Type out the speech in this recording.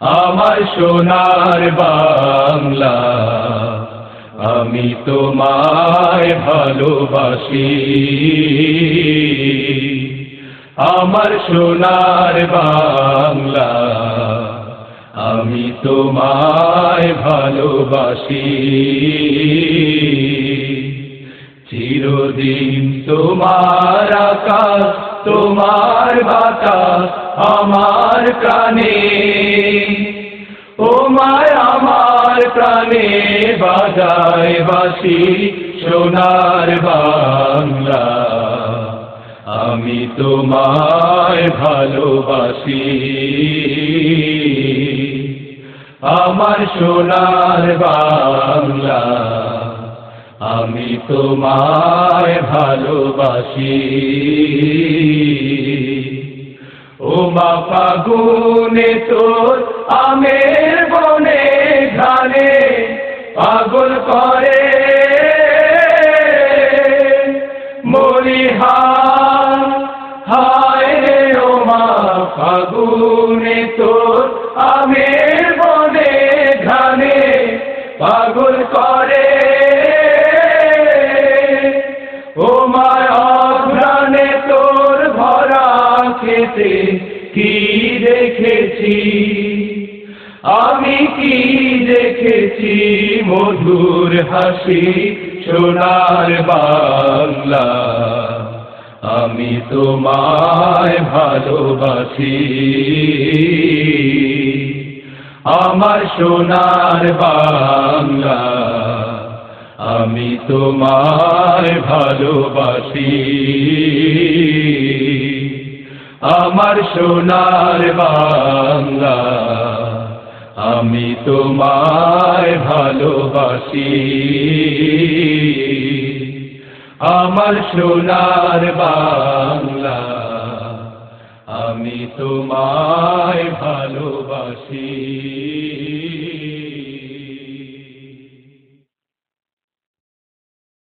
আমার সোনার বাংলা, আমি তোমায় ভালোবাসি। আমার সোনার বাংলা, আমি তোমায় ভালোবাসি। চিরদিন তোমার আকাশ তোমার বাতাস আমার প্রাণে। ও মায়, আমার প্রাণে বাজায় বাসি সোনার বাংলা। আমি তোমায় ভালোবাসি। আমার সোনার বাংলা। আমি তোমায় ভালোবাসি। ও মা ফাগুনে তোর আমের বনে ঘানে পাগল করে। মরিহার হায় রে ও মা তোর আমের বনে ঘানে পাগল করে। খেতে কি দেখেছি? আমি কি দেখেছি মধুর হাসি সোনার বাংলা? আমি তোমায় ভালোবাসি। আমার সোনার বাংলা। আমি তোমায় ভালোবাসি। আমার সোনার বাংলা আমি তোমায় ভালোবাসি। আমার সোনার বাংলা আমি তোমায় ভালোবাসি।